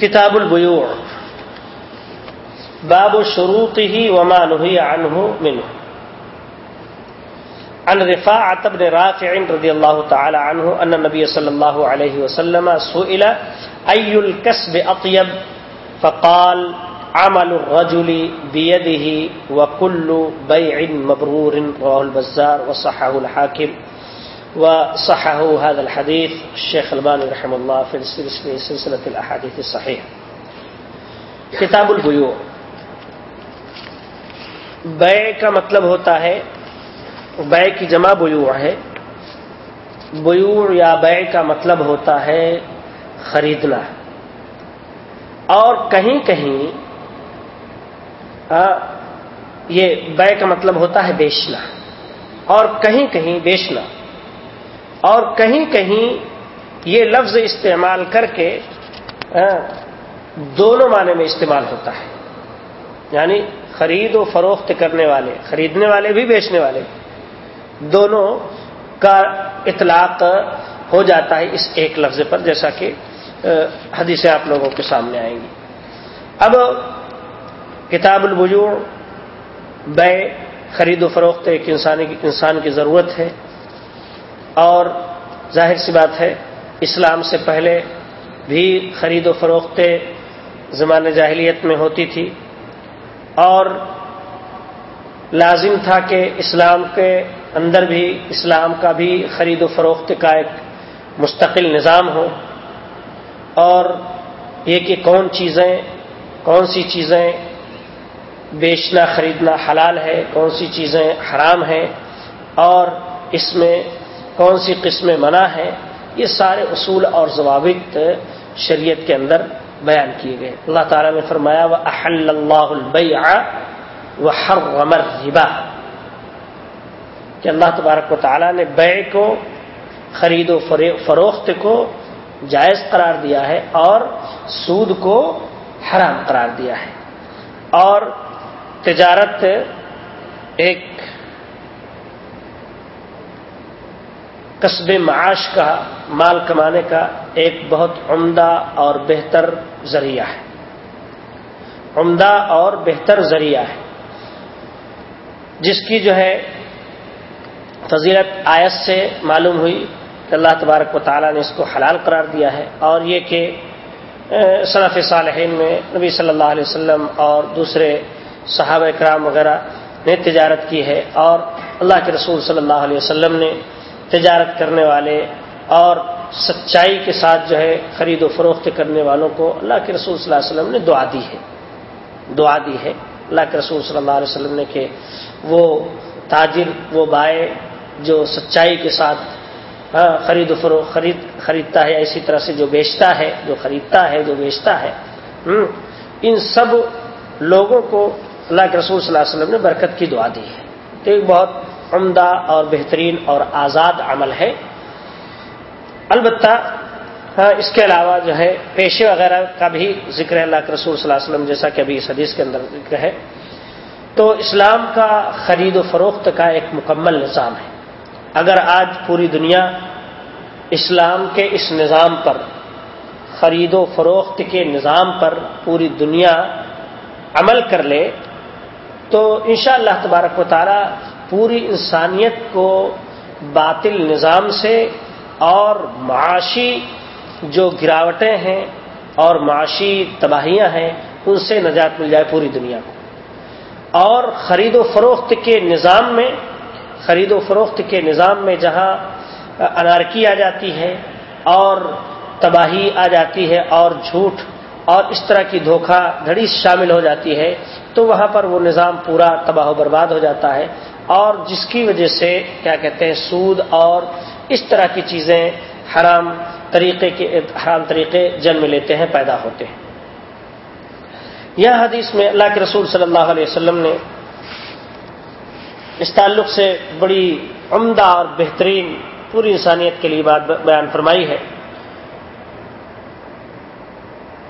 کتاب البیوع. باب شروطه وما نهي عنه منه. عن رفاعة بن رافع رضي الله تعالى عنه أن النبي صلى الله عليه وسلم سئل، أي الكسب أطيب؟ فقال، عمل الرجل بيده وكل بيع مبرور، رواه البزار وصحه الحاكم. وصحه هذا الحديث الشيخ الباني رحمه الله في سلسلة الأحاديث الصحيحة. کتاب البیوع بے کا مطلب ہوتا ہے بے کی جمع بیوع ہے۔ بیوع یا بے کا مطلب ہوتا ہے خریدنا۔ اور کہیں کہیں آ, یہ بے کا مطلب ہوتا ہے بیچنا۔ اور کہیں کہیں بیچنا۔ اور کہیں کہیں یہ لفظ استعمال کر کے ہاں، دونوں معنی میں استعمال ہوتا ہے۔ یعنی خرید و فروخت کرنے والے، خریدنے والے بھی بیچنے والے، دونوں کا اطلاق ہو جاتا ہے اس ایک لفظ پر، جیسا کہ حدیثیں آپ لوگوں کے سامنے آئیں گی۔ اب، کتاب البجوع بے، خرید و فروخت ایک انسانی، انسان کی ضرورت ہے۔ اور ظاہر سی بات ہے، اسلام سے پہلے بھی خرید و فروخت زمان جاہلیت میں ہوتی تھی۔ اور لازم تھا کہ اسلام کے اندر بھی، اسلام کا بھی خرید و فروخت کا ایک مستقل نظام ہو۔ اور یہ کہ کون چیزیں، کون سی چیزیں بیچنا، خریدنا حلال ہے، کون سی چیزیں حرام ہیں، اور اس میں کون سی قسمیں منع ہیں یہ سارے اصول اور ضوابط شریعت کے اندر بیان کیے گئے۔ اللہ تعالیٰ نے فرمایا وہ احل اللہ البیع وہ ہر کہ اللہ تبارک و تعالیٰ نے بے کو، خرید و فروخت کو جائز قرار دیا ہے اور سود کو حرام قرار دیا ہے۔ اور تجارت ایک قصب معاش کا مال کمانے کا ایک بہت عمدہ اور بہتر ذریعہ ہے۔ عمدہ اور بہتر ذریعہ ہے۔ جس کی جو ہے فضیلت آیت سے معلوم ہوئی کہ اللہ تبارک و تعالیٰ نے اس کو حلال قرار دیا ہے اور یہ کہ صنف صالحین میں نبی صلی اللہ علیہ وسلم اور دوسرے صحابہ کرام وغیرہ نے تجارت کی ہے اور اللہ کے رسول صلی اللہ علیہ وسلم نے تجارت کرنے والے اور سچائی کے ساتھ جو ہے خرید و فروخت کرنے والوں کو اللہ کے رسول صلی اللہ علیہ وسلم نے دعا دی ہے۔ دعا دی ہے۔ اللہ کے رسول صلی اللہ علیہ وسلم نے کہ وہ تاجر، وہ بائے جو سچائی کے ساتھ خرید و فروخت، خرید، خریدتا ہے، اسی طرح سے جو بیچتا ہے، جو خریدتا ہے، جو بیچتا ہے ان سب لوگوں کو اللہ کے رسول صلی اللہ علیہ وسلم نے برکت کی دعا دی ہے۔ تو ایک بہت عمدہ اور بہترین اور آزاد عمل ہے۔ البتہ ہاں، اس کے علاوہ جو ہے، پیشے وغیرہ کا بھی ذکر ہے اللہ کے رسول صلی اللہ علیہ وسلم، جیسا کہ ابھی اس حدیث کے اندر ذکر ہے۔ تو اسلام کا خرید و فروخت کا ایک مکمل نظام ہے۔ اگر آج پوری دنیا اسلام کے اس نظام پر، خرید و فروخت کے نظام پر پوری دنیا عمل کر لے، تو انشاء اللہ تبارک و تعالی پوری انسانیت کو باطل نظام سے اور معاشی جو گراوٹیں ہیں اور معاشی تباہیاں ہیں، ان سے نجات مل جائے پوری دنیا کو۔ اور خرید و فروخت کے نظام میں، خرید و فروخت کے نظام میں جہاں انارکی آ جاتی ہے اور تباہی آ جاتی ہے اور جھوٹ اور اس طرح کی دھوکہ دھڑی شامل ہو جاتی ہے، تو وہاں پر وہ نظام پورا تباہ و برباد ہو جاتا ہے۔ اور جس کی وجہ سے کیا کہتے ہیں سود اور اس طرح کی چیزیں حرام طریقے کے حرام طریقے جنم لیتے ہیں، پیدا ہوتے ہیں۔ یہ حدیث میں اللہ کے رسول صلی اللہ علیہ وسلم نے اس تعلق سے بڑی عمدہ اور بہترین پوری انسانیت کے لیے بات بیان فرمائی ہے۔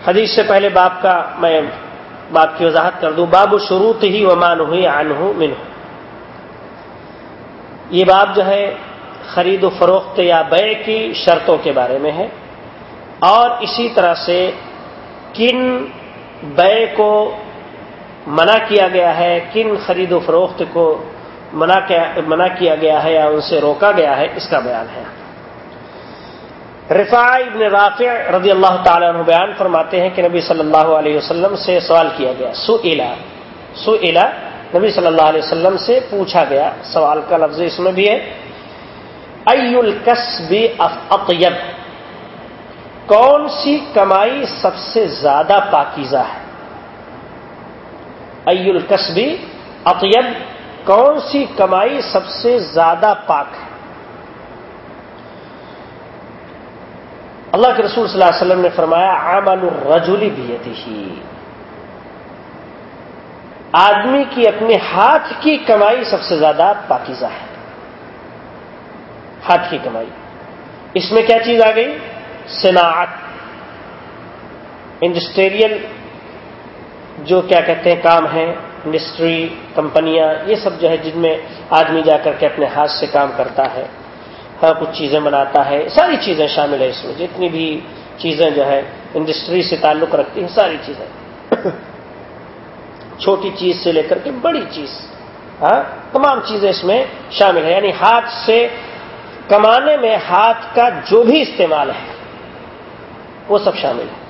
حدیث سے پہلے باپ کا میں باپ کی وضاحت کر دوں۔ باب شروط ہی و مان ہوئی آن ہوں من یہ باب جو ہے خرید و فروخت یا بے کی شرطوں کے بارے میں ہے اور اسی طرح سے کن بے کو منع کیا گیا ہے، کن خرید و فروخت کو منع کیا گیا ہے یا ان سے روکا گیا ہے، اس کا بیان ہے۔ رفاع ابن رافع رضی اللہ تعالیٰ عنہ بیان فرماتے ہیں کہ نبی صلی اللہ علیہ وسلم سے سوال کیا گیا سو الا سو نبی صلی اللہ علیہ وسلم سے پوچھا گیا، سوال کا لفظ اس میں بھی ہے ای الکسب اطیب؟ کون سی کمائی سب سے زیادہ پاکیزہ ہے؟ ای الکسبی اطیب؟ کون سی کمائی سب سے زیادہ پاک ہے؟ اللہ کے رسول صلی اللہ علیہ وسلم نے فرمایا، عمل الرجلی بھی آدمی کی اپنے ہاتھ کی کمائی سب سے زیادہ پاکیزہ ہے۔ ہاتھ کی کمائی۔ اس میں کیا چیز آ گئی؟ صناعت۔ انڈسٹریل جو کیا کہتے ہیں کام ہیں انڈسٹری کمپنیاں، یہ سب جو ہے جن میں آدمی جا کر کے اپنے ہاتھ سے کام کرتا ہے ہاں کچھ چیزیں بناتا ہے، ساری چیزیں شامل ہیں اس میں۔ جتنی بھی چیزیں جو ہے انڈسٹری سے تعلق رکھتی ہیں، ساری چیزیں۔ چھوٹی چیز سے لے کر کے بڑی چیز ہاں تمام چیزیں اس میں شامل ہیں۔ یعنی ہاتھ سے کمانے میں ہاتھ کا جو بھی استعمال ہے، وہ سب شامل ہے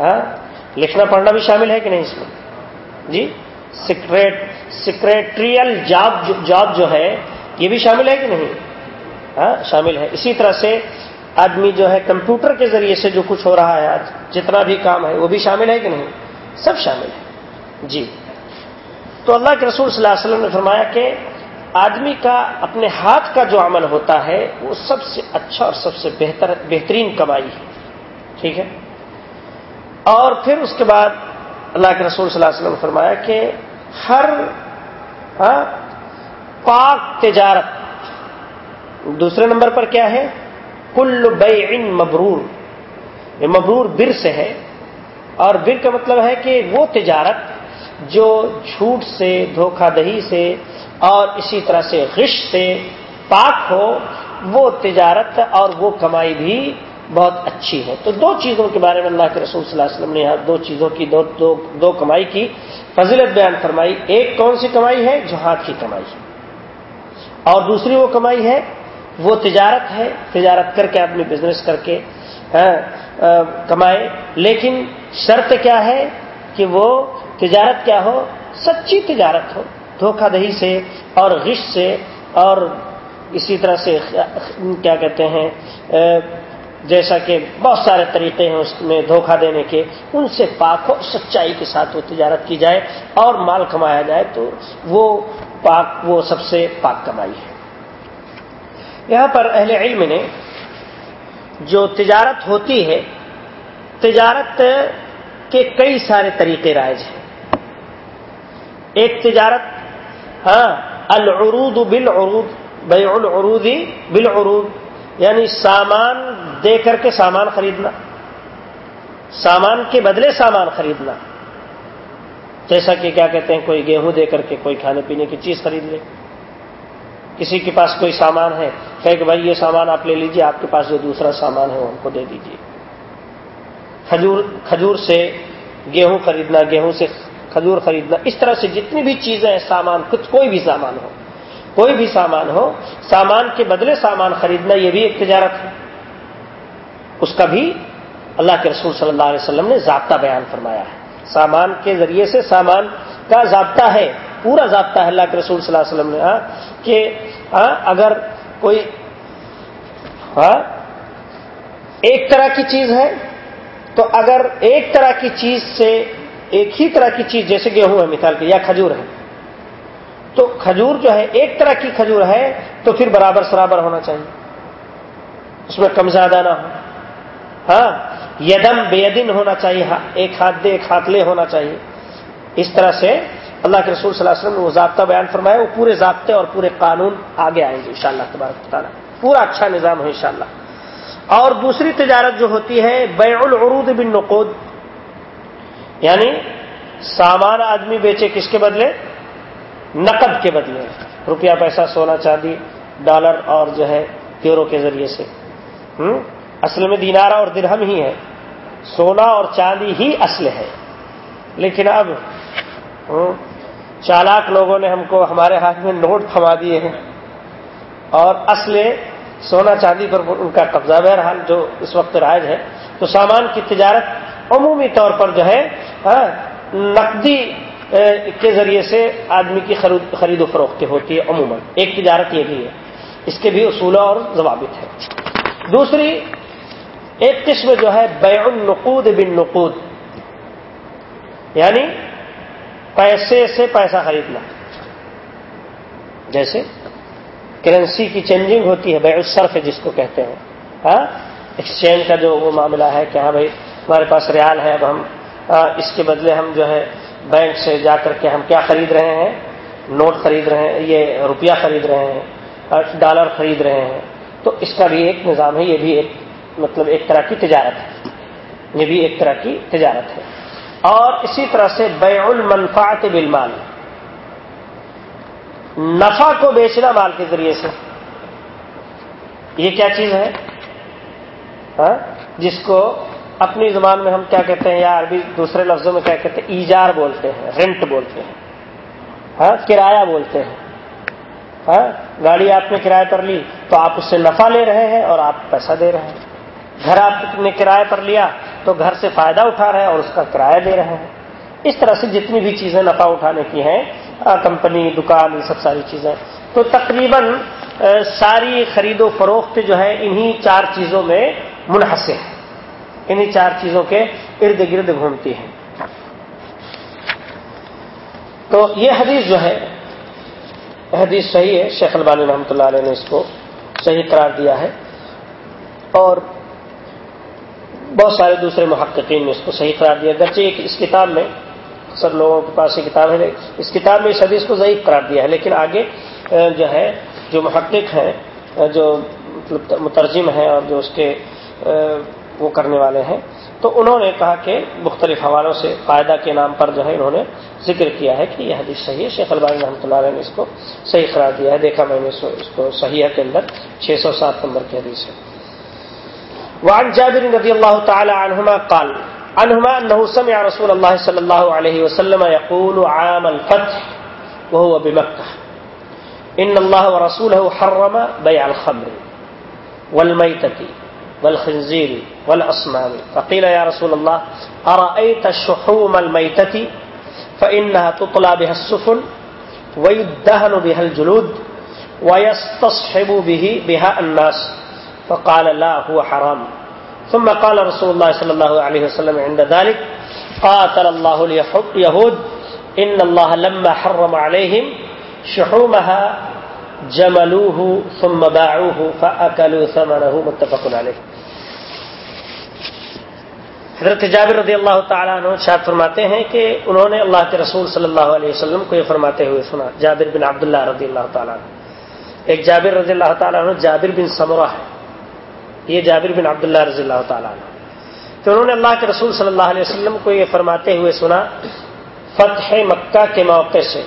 ہاں لکھنا پڑھنا بھی شامل ہے کہ نہیں اس میں؟ جی سیکریٹ، سیکریٹریل جاب جاب جو ہے، یہ بھی شامل ہے کہ نہیں؟ ہاں شامل ہے۔ اسی طرح سے آدمی جو ہے کمپیوٹر کے ذریعے سے جو کچھ ہو رہا ہے، آج جتنا بھی کام ہے، وہ بھی شامل ہے کہ نہیں؟ سب شامل ہے۔ جی۔ تو اللہ کے رسول صلی اللہ علیہ وسلم نے فرمایا کہ آدمی کا اپنے ہاتھ کا جو عمل ہوتا ہے وہ سب سے اچھا اور سب سے بہتر بہترین کمائی ہے۔ ٹھیک ہے؟ اور پھر اس کے بعد اللہ کے رسول صلی اللہ علیہ وسلم نے فرمایا کہ ہر ہاں، پاک تجارت دوسرے نمبر پر کیا ہے؟ کل بے مبرور۔ یہ مبرور بر سے ہے۔ اور بر کا مطلب ہے کہ وہ تجارت جو جھوٹ سے دھوکہ دہی سے اور اسی طرح سے غش سے پاک ہو وہ تجارت اور وہ کمائی بھی بہت اچھی ہے تو دو چیزوں کے بارے میں اللہ کے رسول صلی اللہ علیہ وسلم نے یہاں دو چیزوں کی دو دو, دو کمائی کی فضیلت بیان فرمائی۔ ایک کون سی کمائی ہے؟ جو ہاتھ کی کمائی ہے۔ اور دوسری وہ کمائی ہے وہ تجارت ہے۔ تجارت کر کے آدمی بزنس کر کے ہاں، کمائے۔ لیکن شرط کیا ہے کہ وہ تجارت کیا ہو؟ سچی تجارت ہو، دھوکہ دہی سے اور غش سے اور اسی طرح سے کیا کہتے ہیں جیسا کہ بہت سارے طریقے ہیں اس میں دھوکہ دینے کے، ان سے پاک ہو، سچائی کے ساتھ وہ تجارت کی جائے اور مال کمایا جائے تو وہ پاک، وہ سب سے پاک کمائی ہے۔ یہاں پر اہل علم نے جو تجارت ہوتی ہے، تجارت کے کئی سارے طریقے رائج ہیں۔ ایک تجارت ہاں العروض بالعروض، بیع العروض بالعروض یعنی سامان دے کر کے سامان خریدنا، سامان کے بدلے سامان خریدنا۔ جیسا کہ کیا کہتے ہیں، کوئی گیہوں دے کر کے کوئی کھانے پینے کی چیز خرید لے۔ کسی کے پاس کوئی سامان ہے کہ بھائی یہ سامان آپ لے لیجیے، آپ کے پاس جو دوسرا سامان ہے وہ ہم کو دے دیجیے کھجور کھجور سے گیہوں خریدنا، گیہوں سے کھجور خریدنا، اس طرح سے جتنی بھی چیزیں ہیں، سامان کچھ کوئی بھی سامان ہو، کوئی بھی سامان ہو، سامان کے بدلے سامان خریدنا یہ بھی ایک تجارت ہے۔ اس کا بھی اللہ کے رسول صلی اللہ علیہ وسلم نے ضابطہ بیان فرمایا ہے۔ سامان کے ذریعے سے سامان کا ضابطہ ہے، پورا ضابطہ ہے اللہ کے رسول صلی اللہ علیہ وسلم نے ہاں کہ ہاں اگر کوئی ہاں ایک طرح کی چیز ہے، تو اگر ایک طرح کی چیز سے ایک ہی طرح کی چیز جیسے گیہوں ہے، مثال کے، یا کھجور ہے۔ تو کھجور جو ہے، ایک طرح کی کھجور ہے، تو پھر برابر سرابر ہونا چاہیے۔ اس میں کم زیادہ نہ ہو۔ ہاں یدم بے دن ہونا چاہیے ایک ہاتھ دے، ایک ہاتھ لے ہونا چاہیے۔ اس طرح سے اللہ کے رسول صلی اللہ علیہ وسلم نے وہ ضابطہ بیان فرمایا، وہ پورے ضابطے اور پورے قانون آگے آئیں گے انشاءاللہ شاء اللہ تعالیٰ۔ پورا اچھا نظام ہے انشاءاللہ۔ اور دوسری تجارت جو ہوتی ہے، بیع العروض بن نقود یعنی سامان آدمی بیچے کس کے بدلے؟ نقد کے بدلے۔ روپیہ پیسہ سونا چاندی، ڈالر اور جو ہے یورو کے ذریعے سے۔ اصل میں دینارا اور درہم ہی ہے۔ سونا اور چاندی ہی اصل ہے۔ لیکن اب چالاک لوگوں نے ہم کو ہمارے ہاتھ میں نوٹ تھما دیے ہیں۔ اور اصل سونا چاندی پر ان کا قبضہ بہرحال جو اس وقت رائج ہے، تو سامان کی تجارت عمومی طور پر جو ہے نقدی کے ذریعے سے آدمی کی خرید و فروخت ہوتی ہے عموماً۔ ایک تجارت یہ بھی ہے۔ اس کے بھی اصول اور ضوابط ہے دوسری، ایک قسم جو ہے، بیع النقود بن نقود یعنی پیسے سے پیسہ خریدنا۔ جیسے کرنسی کی چینجنگ ہوتی ہے، بیع الصرف جس کو کہتے ہیں۔ ہاں ایکسچینج کا جو وہ معاملہ ہے کہ ہاں بھائی ہمارے پاس ریال ہے، اب ہم اس کے بدلے ہم جو ہے بینک سے جا کر کے ہم کیا خرید رہے ہیں؟ نوٹ خرید رہے ہیں، یہ روپیہ خرید رہے ہیں ڈالر خرید رہے ہیں۔ تو اس کا بھی ایک نظام ہے، یہ بھی ایک مطلب ایک طرح کی تجارت ہے۔ یہ بھی ایک طرح کی تجارت ہے۔ اور اسی طرح سے بیع المنفعت بالمال۔ نفع کو بیچنا مال کے ذریعے سے۔ یہ کیا چیز ہے؟ ہاں؟ جس کو اپنی زبان میں ہم کیا کہتے ہیں یا عربی دوسرے لفظوں میں کیا کہتے ہیں؟ ایجار بولتے ہیں رینٹ بولتے ہیں۔ ہاں کرایہ بولتے ہیں۔ ہاں گاڑی آپ نے کرایہ پر لی تو آپ اس سے نفع لے رہے ہیں اور آپ پیسہ دے رہے ہیں۔ گھر آپ نے کرایہ پر لیا تو گھر سے فائدہ اٹھا رہے ہیں اور اس کا کرایہ دے رہے ہیں۔ اس طرح سے جتنی بھی چیزیں نفع اٹھانے کی ہیں کمپنی، دکان، یہ سب ساری چیزیں۔ تو تقریباً ساری خرید و فروخت جو ہے انہی چار چیزوں میں منحصر ہے انہی چار چیزوں کے ارد گرد گھومتی ہے تو یہ حدیث جو ہے، حدیث صحیح ہے، شیخ البانی رحمۃ اللہ علیہ نے اس کو صحیح قرار دیا ہے۔ اور بہت سارے دوسرے محققین نے اس کو صحیح قرار دیا۔ گرچہ ایک اس کتاب میں سب لوگوں کے پاس یہ کتاب ہے، اس کتاب میں اس حدیث کو ضعیف قرار دیا ہے، لیکن آگے جو ہے، جو محقق ہیں جو مطلب مترجم ہیں اور جو اس کے وہ کرنے والے ہیں۔ تو انہوں نے کہا کہ مختلف حوالوں سے فائدہ کے نام پر جو ہے انہوں نے ذکر کیا ہے کہ یہ حدیث صحیح ہے۔ شیخ البانی رحمۃ اللہ علیہ نے اس کو صحیح قرار دیا ہے۔ دیکھا میں نے اس کو صحیح کے اندر چھ سو سات نمبر کی حدیث ہے۔ وعن جابر رضی اللہ تعالی عنہما قال، عنہما انه سمع رسول اللہ صلی اللہ علیہ وسلم يقول عام الفتح وهو بمکہ۔ ان اللہ ورسوله حرم بیع الخمر والمیتتی والخنزير والأصنام فقيل يا رسول الله، أرأيت الشحوم الميتة؟ فإنها تطلى بها السفن، ويدهن بها الجلود، ويستصحب به بها الناس. فقال لا، هو حرام. ثم قال رسول الله صلى الله عليه وسلم عند ذلك، قاتل الله اليهود، إن الله لما حرم عليهم شحومها جملوه ثم باعوه فأكلوا ثمنه متفق عليه۔ حضرت جابر رضی اللہ تعالیٰ عنہ شاید فرماتے ہیں کہ انہوں نے اللہ کے رسول صلی اللہ علیہ وسلم کو یہ فرماتے ہوئے سنا، جابر بن عبداللہ رضی اللہ تعالیٰ عنہ۔ ایک جابر رضی اللہ تعالیٰ عنہ، جابر بن سمرہ ہے۔ یہ جابر بن عبداللہ رضی اللہ تعالیٰ عنہ۔ تو انہوں نے اللہ کے رسول صلی اللہ علیہ وسلم کو یہ فرماتے ہوئے سنا، فتح مکہ کے موقع سے۔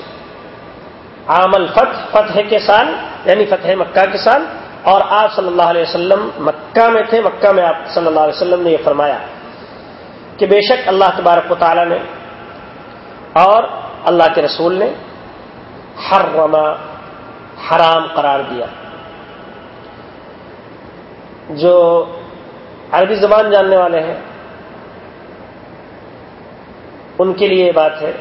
عام الفتح، فتح کے سال یعنی فتح مکہ کے سال، اور آپ صلی اللہ علیہ وسلم مکہ میں تھے، مکہ میں آپ صلی اللہ علیہ وسلم نے یہ فرمایا کہ بے شک اللہ تبارک و تعالی نے اور اللہ کے رسول نے حرما حرام قرار دیا۔ جو عربی زبان جاننے والے ہیں، ان کے لیے یہ بات ہے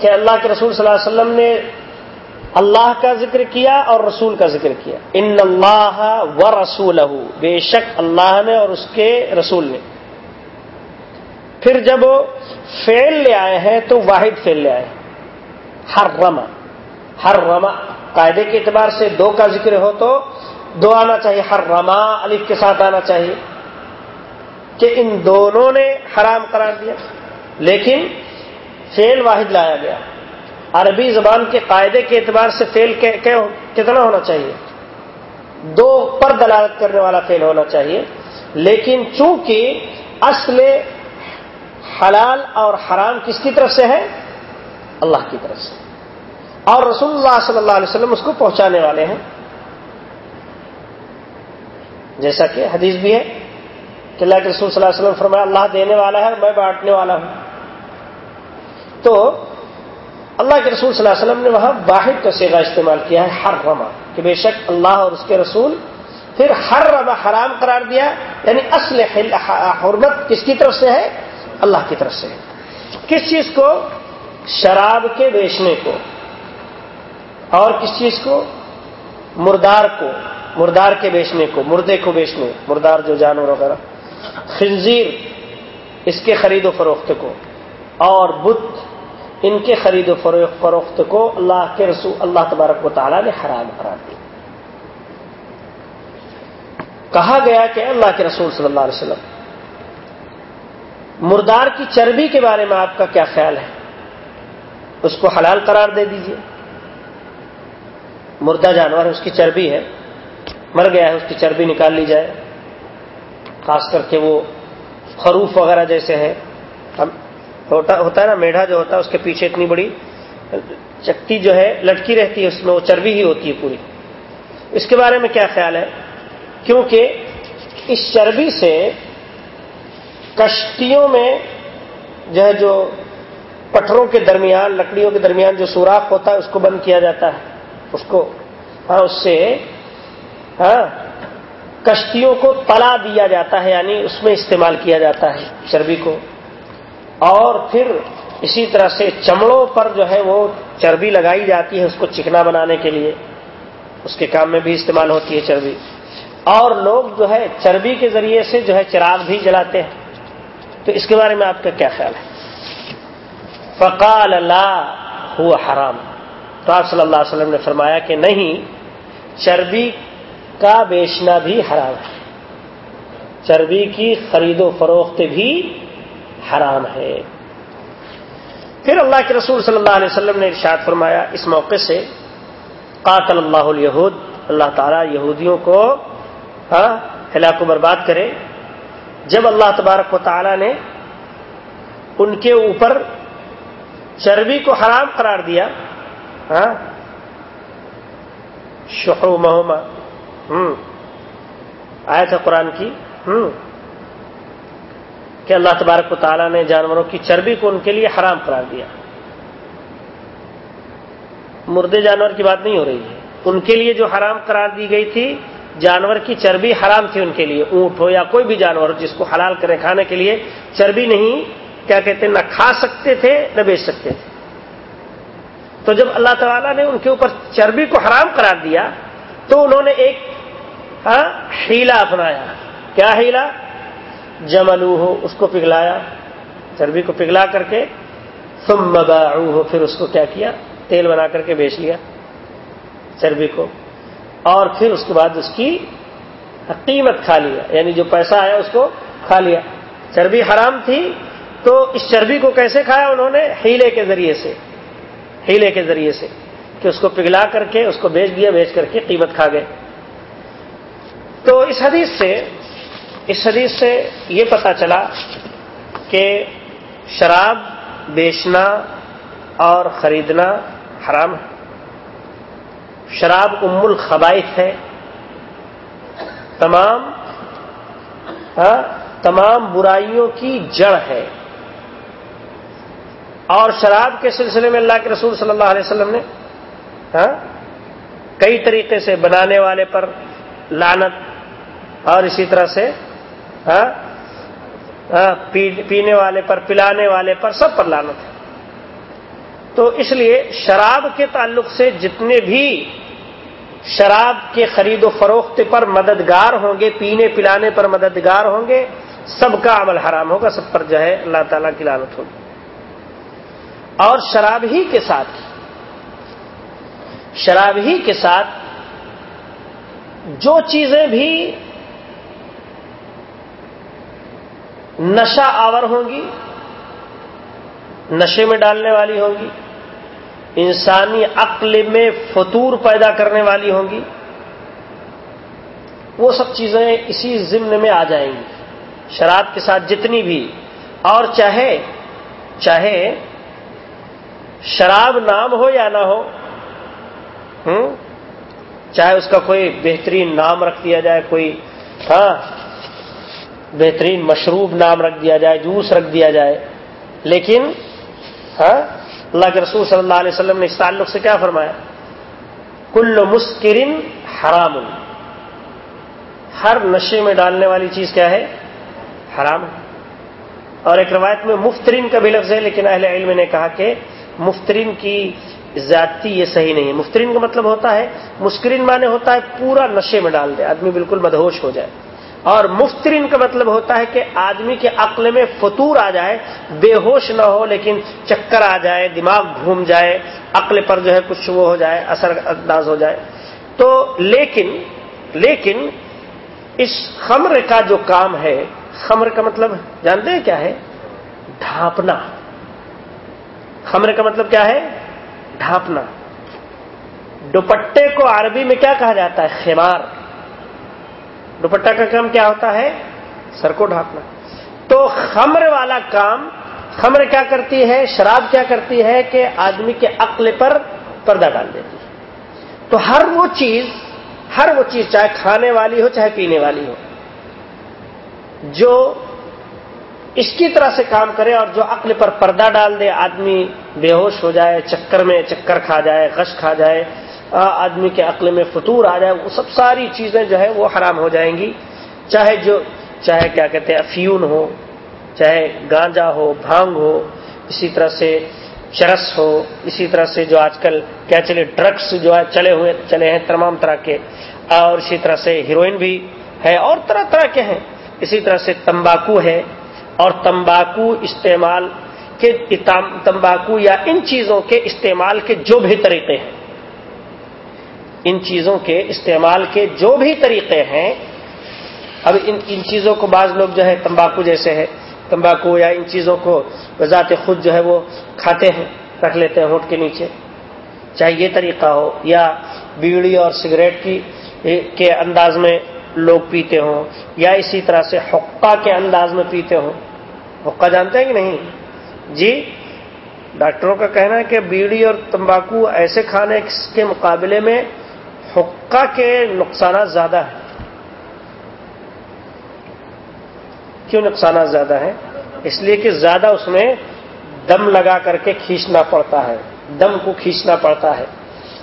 کہ اللہ کے رسول صلی اللہ علیہ وسلم نے اللہ کا ذکر کیا اور رسول کا ذکر کیا۔ ان اللہ و رسول بے شک اللہ نے اور اس کے رسول نے۔ پھر جب فیل لے آئے ہیں تو واحد فیل لے آئے۔ ہر رما ہر رما قاعدے کے اعتبار سے دو کا ذکر ہو تو دو آنا چاہیے ہر رما الف کے ساتھ آنا چاہیے۔ کہ ان دونوں نے حرام قرار دیا، لیکن فیل واحد لایا گیا۔ عربی زبان کے قاعدے کے اعتبار سے فیل کتنا ہونا چاہیے؟ دو پر دلالت کرنے والا فیل ہونا چاہیے۔ لیکن چونکہ اصل حلال اور حرام کس کی طرف سے ہے؟ اللہ کی طرف سے۔ اور رسول اللہ صلی اللہ علیہ وسلم اس کو پہنچانے والے ہیں۔ جیسا کہ حدیث بھی ہے کہ اللہ کے رسول صلی اللہ علیہ وسلم فرمایا، اللہ دینے والا ہے میں بانٹنے والا ہوں۔ تو اللہ کے رسول صلی اللہ علیہ وسلم نے وہاں واحد کا سیگا استعمال کیا ہے ہر رما کہ بے شک اللہ اور اس کے رسول پھر ہر رما حرام قرار دیا یعنی اصل حرمت کس کی طرف سے ہے؟ اللہ کی طرف سے ہے۔ کس چیز کو؟ شراب کے بیچنے کو۔ اور کس چیز کو؟ مردار کو۔ مردار کے بیچنے کو، مردے کو بیچنے۔ مردار جو جانور وغیرہ۔ خنزیر، اس کے خرید و فروخت کو۔ اور بت ان کے خرید و فروخت کو اللہ کے رسول اللہ تبارک و تعالیٰ نے حرام قرار دیا۔ کہا گیا کہ اللہ کے رسول صلی اللہ علیہ وسلم، مردار کی چربی کے بارے میں آپ کا کیا خیال ہے؟ اس کو حلال قرار دے دیجیے مردہ جانور ہے، اس کی چربی ہے۔ مر گیا ہے، اس کی چربی نکال لی جائے۔ خاص کر کے وہ خروف وغیرہ جیسے ہے ہوتا ہے نا میڈھا جو ہوتا ہے، اس کے پیچھے اتنی بڑی چکتی جو ہے، لٹکی رہتی ہے، اس میں وہ چربی ہی ہوتی ہے پوری۔ اس کے بارے میں کیا خیال ہے؟ کیونکہ اس چربی سے کشتیوں میں جو ہے، جو پٹھروں کے درمیان، لکڑیوں کے درمیان جو سوراخ ہوتا ہے، اس کو بند کیا جاتا ہے۔ اس کو ہاں اس سے ہاں کشتیوں کو تلا دیا جاتا ہے یعنی اس میں استعمال کیا جاتا ہے چربی کو۔ اور پھر اسی طرح سے چمڑوں پر جو ہے وہ چربی لگائی جاتی ہے اس کو چکنا بنانے کے لیے۔ اس کے کام میں بھی استعمال ہوتی ہے چربی۔ اور لوگ جو ہے چربی کے ذریعے سے جو ہے چراغ بھی جلاتے ہیں۔ تو اس کے بارے میں آپ کا کیا خیال ہے؟ فقال اللہ ہوا حرام۔ تو آپ صلی اللہ علیہ وسلم نے فرمایا کہ نہیں، چربی کا بیچنا بھی حرام ہے۔ چربی کی خرید و فروخت بھی حرام ہے۔ پھر اللہ کے رسول صلی اللہ علیہ وسلم نے ارشاد فرمایا، اس موقع سے قاتل اللہ الیہود، اللہ تعالیٰ یہودیوں کو ہاں، ہلاک و برباد کرے۔ جب اللہ تبارک و تعالیٰ نے ان کے اوپر چربی کو حرام قرار دیا ہاں شہو مہما ہوں آیا تھا قرآن کی ہوں کہ اللہ تبارک و تعالیٰ نے جانوروں کی چربی کو ان کے لیے حرام قرار دیا۔ مردے جانور کی بات نہیں ہو رہی ہے۔ ان کے لیے جو حرام قرار دی گئی تھی، جانور کی چربی حرام تھی ان کے لیے۔ اونٹ ہو یا کوئی بھی جانور جس کو حلال کرے کھانے کے لیے چربی نہیں، کیا کہتے نہ کھا سکتے تھے، نہ بیچ سکتے تھے۔ تو جب اللہ تعالیٰ نے ان کے اوپر چربی کو حرام قرار دیا، تو انہوں نے ایک ہاں ہیلا اپنایا۔ کیا ہیلا جملو ہو اس کو پگھلایا، چربی کو پگھلا کر کے، ثم ہو پھر اس کو کیا کیا؟ تیل بنا کر کے بیچ لیا چربی کو، اور پھر اس کے بعد اس کی قیمت کھا لیا یعنی جو پیسہ آیا اس کو کھا لیا۔ چربی حرام تھی، تو اس چربی کو کیسے کھایا انہوں نے؟ ہیلے کے ذریعے سے، ہیلے کے ذریعے سے، کہ اس کو پگھلا کر کے، اس کو بیچ دیا، بیچ کر کے قیمت کھا گئے۔ تو اس حدیث سے اس حدیث سے یہ پتا چلا کہ شراب بیچنا اور خریدنا حرام ہے۔ شراب ام الخبائف ہے۔ تمام ہاں تمام برائیوں کی جڑ ہے۔ اور شراب کے سلسلے میں اللہ کے رسول صلی اللہ علیہ وسلم نے ہاں کئی طریقے سے بنانے والے پر لانت اور اسی طرح سے ہاں؟, ہاں، پینے والے پر، پلانے والے پر، سب پر لانت ہے۔ تو اس لیے شراب کے تعلق سے جتنے بھی شراب کے خرید و فروخت پر مددگار ہوں گے، پینے، پلانے پر مددگار ہوں گے، سب کا عمل حرام ہوگا، سب پر جو ہے اللہ تعالیٰ کی لانت ہوگی۔ اور شراب ہی کے ساتھ، شراب ہی کے ساتھ جو چیزیں بھی نشہ آور ہوں گی، نشے میں ڈالنے والی ہوں گی، انسانی عقل میں فطور پیدا کرنے والی ہوں گی، وہ سب چیزیں اسی ضمن میں آ جائیں گی۔ شراب کے ساتھ جتنی بھی، اور چاہے چاہے شراب نام ہو یا نہ ہو چاہے اس کا کوئی بہترین نام رکھ دیا جائے، کوئی ہاں بہترین مشروب نام رکھ دیا جائے، جوس رکھ دیا جائے۔ لیکن ہاں اللہ کے رسول صلی اللہ علیہ وسلم نے اس تعلق سے کیا فرمایا؟ کل مسکرین حرام۔ ہر نشے میں ڈالنے والی چیز کیا ہے؟ حرام۔ ہے اور ایک روایت میں مفترین کا بھی لفظ ہے، لیکن اہل علم نے کہا کہ مفترین کی زیادتی یہ صحیح نہیں ہے۔ مفترین کا مطلب ہوتا ہے مسکرین مانے ہوتا ہے پورا نشے میں ڈال دے، آدمی بالکل مدہوش ہو جائے۔ اور مفترین کا مطلب ہوتا ہے کہ آدمی کے عقل میں فطور آ جائے، بے ہوش نہ ہو، لیکن چکر آ جائے، دماغ گھوم جائے، عقل پر جو ہے کچھ وہ ہو جائے، اثر انداز ہو جائے۔ تو لیکن لیکن اس خمر کا جو کام ہے، خمر کا مطلب جانتے ہیں کیا ہے؟ ڈھانپنا۔ خمر کا مطلب کیا ہے؟ ڈھانپنا۔ دوپٹے کو عربی میں کیا کہا جاتا ہے؟ خیمار دوپٹہ کا کام کیا ہوتا ہے؟ سر کو ڈھانپنا تو خمر والا کام، خمر کیا کرتی ہے؟ شراب کیا کرتی ہے کہ آدمی کے عقل پر پردہ ڈال دیتی ہے۔ تو ہر وہ چیز، ہر وہ چیز، چاہے کھانے والی ہو، چاہے پینے والی ہو، جو اس کی طرح سے کام کرے اور جو عقل پر پردہ ڈال دے، آدمی بے ہوش ہو جائے، چکر میں چکر کھا جائے، غش کھا جائے آدمی کے عقل میں فطور آ جائے، وہ سب ساری چیزیں جو ہے وہ حرام ہو جائیں گی۔ چاہے جو، چاہے کیا کہتے ہیں، افیون ہو، چاہے گانجا ہو، بھانگ ہو، اسی طرح سے چرس ہو، اسی طرح سے جو آج کل کیا چلے ڈرگس جو ہے، چلے ہوئے، چلے ہیں تمام طرح کے۔ اور اسی طرح سے ہیروئن بھی ہے، اور طرح طرح کے ہیں۔ اسی طرح سے تمباکو ہے۔ اور تمباکو استعمال کے تمباکو یا ان چیزوں کے استعمال کے جو بھی طریقے ہیں۔ ان چیزوں کے استعمال کے جو بھی طریقے ہیں، اب ان ان چیزوں کو بعض لوگ جو ہے تمباکو جیسے ہے تمباکو یا ان چیزوں کو بذات خود جو ہے وہ کھاتے ہیں، رکھ لیتے ہیں ہونٹ کے نیچے۔ چاہے یہ طریقہ ہو یا بیڑی اور سگریٹ کی کے انداز میں لوگ پیتے ہوں یا اسی طرح سے حقہ کے انداز میں پیتے ہوں۔ حقہ جانتے ہیں کہ نہیں؟ جی ڈاکٹروں کا کہنا ہے کہ بیڑی اور تمباکو ایسے کھانے کے مقابلے میں حقہ کے نقصانات زیادہ ہیں۔ کیوں نقصانات زیادہ ہیں؟ اس لیے کہ زیادہ اس میں دم لگا کر کے کھینچنا پڑتا ہے، دم کو کھینچنا پڑتا ہے۔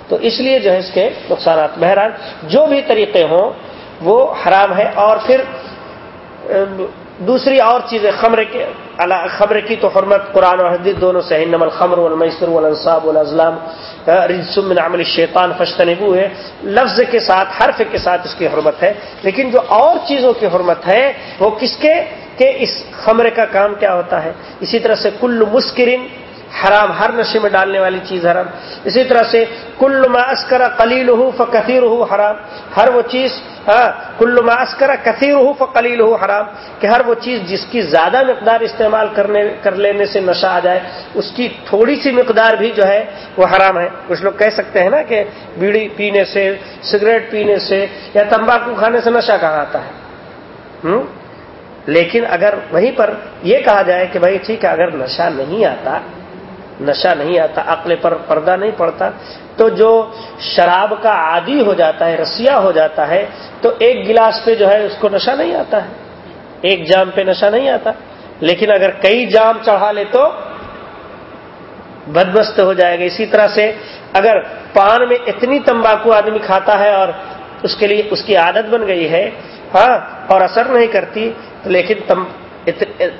تو اس لیے جو ہے اس کے نقصانات، بہرحال جو بھی طریقے ہوں وہ حرام ہے اور پھر دوسری اور چیزیں خمر کے خبر کی تو حرمت قرآن و حدیث دونوں سے نمل خمر والمیسر والانصاب والازلام رجسم من عمل شیطان فشتنبو ہے۔ لفظ کے ساتھ، حرف کے ساتھ اس کی حرمت ہے۔ لیکن جو اور چیزوں کی حرمت ہے، وہ کس کے؟ کہ اس خمر کا کام کیا ہوتا ہے؟ اسی طرح سے کل مسکرین حرام ہر نشے میں ڈالنے والی چیز حرام۔ اسی طرح سے کل ماسکر قلیل ہو فکثیر ہو حرام۔ ہر وہ چیز ہاں کل ماسکر کثیر ہو فلیل ہو حرام۔ کہ ہر وہ چیز جس کی زیادہ مقدار استعمال کرنے، کر لینے سے نشہ آ جائے، اس کی تھوڑی سی مقدار بھی جو ہے وہ حرام ہے۔ کچھ لوگ کہہ سکتے ہیں نا کہ بیڑی پینے سے، سگریٹ پینے سے یا تمباکو کھانے سے نشہ کہاں آتا ہے؟ لیکن اگر وہیں پر یہ کہا جائے کہ بھائی ٹھیک ہے، اگر نشہ نہیں آتا نشہ نہیں آتا، عقل پر پردہ نہیں پڑتا۔ تو جو شراب کا عادی ہو جاتا ہے رسیا ہو جاتا ہے، تو ایک گلاس پہ جو ہے اس کو نشہ نہیں آتا ہے۔ ایک جام پہ نشہ نہیں آتا۔ لیکن اگر کئی جام چڑھا لے تو بدمست ہو جائے گا۔ اسی طرح سے اگر پان میں اتنی تمباکو آدمی کھاتا ہے اور اس کے لیے اس کی عادت بن گئی ہے ہاں اور اثر نہیں کرتی، لیکن تم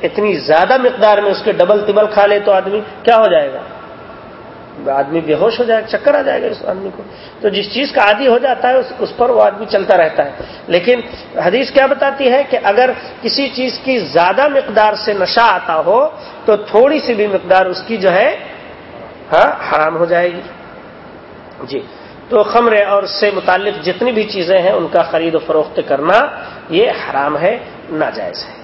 اتنی زیادہ مقدار میں اس کے ڈبل تبل کھا لے تو آدمی کیا ہو جائے گا؟ آدمی بے ہوش ہو جائے گا، چکر آ جائے گا اس آدمی کو۔ تو جس چیز کا عادی ہو جاتا ہے اس پر وہ آدمی چلتا رہتا ہے۔ لیکن حدیث کیا بتاتی ہے کہ اگر کسی چیز کی زیادہ مقدار سے نشہ آتا ہو، تو تھوڑی سی بھی مقدار اس کی جو ہے ہاں حرام ہو جائے گی۔ جی۔ تو خمرے اور اس سے متعلق جتنی بھی چیزیں ہیں، ان کا خرید و فروخت کرنا یہ حرام ہے، ناجائز ہے۔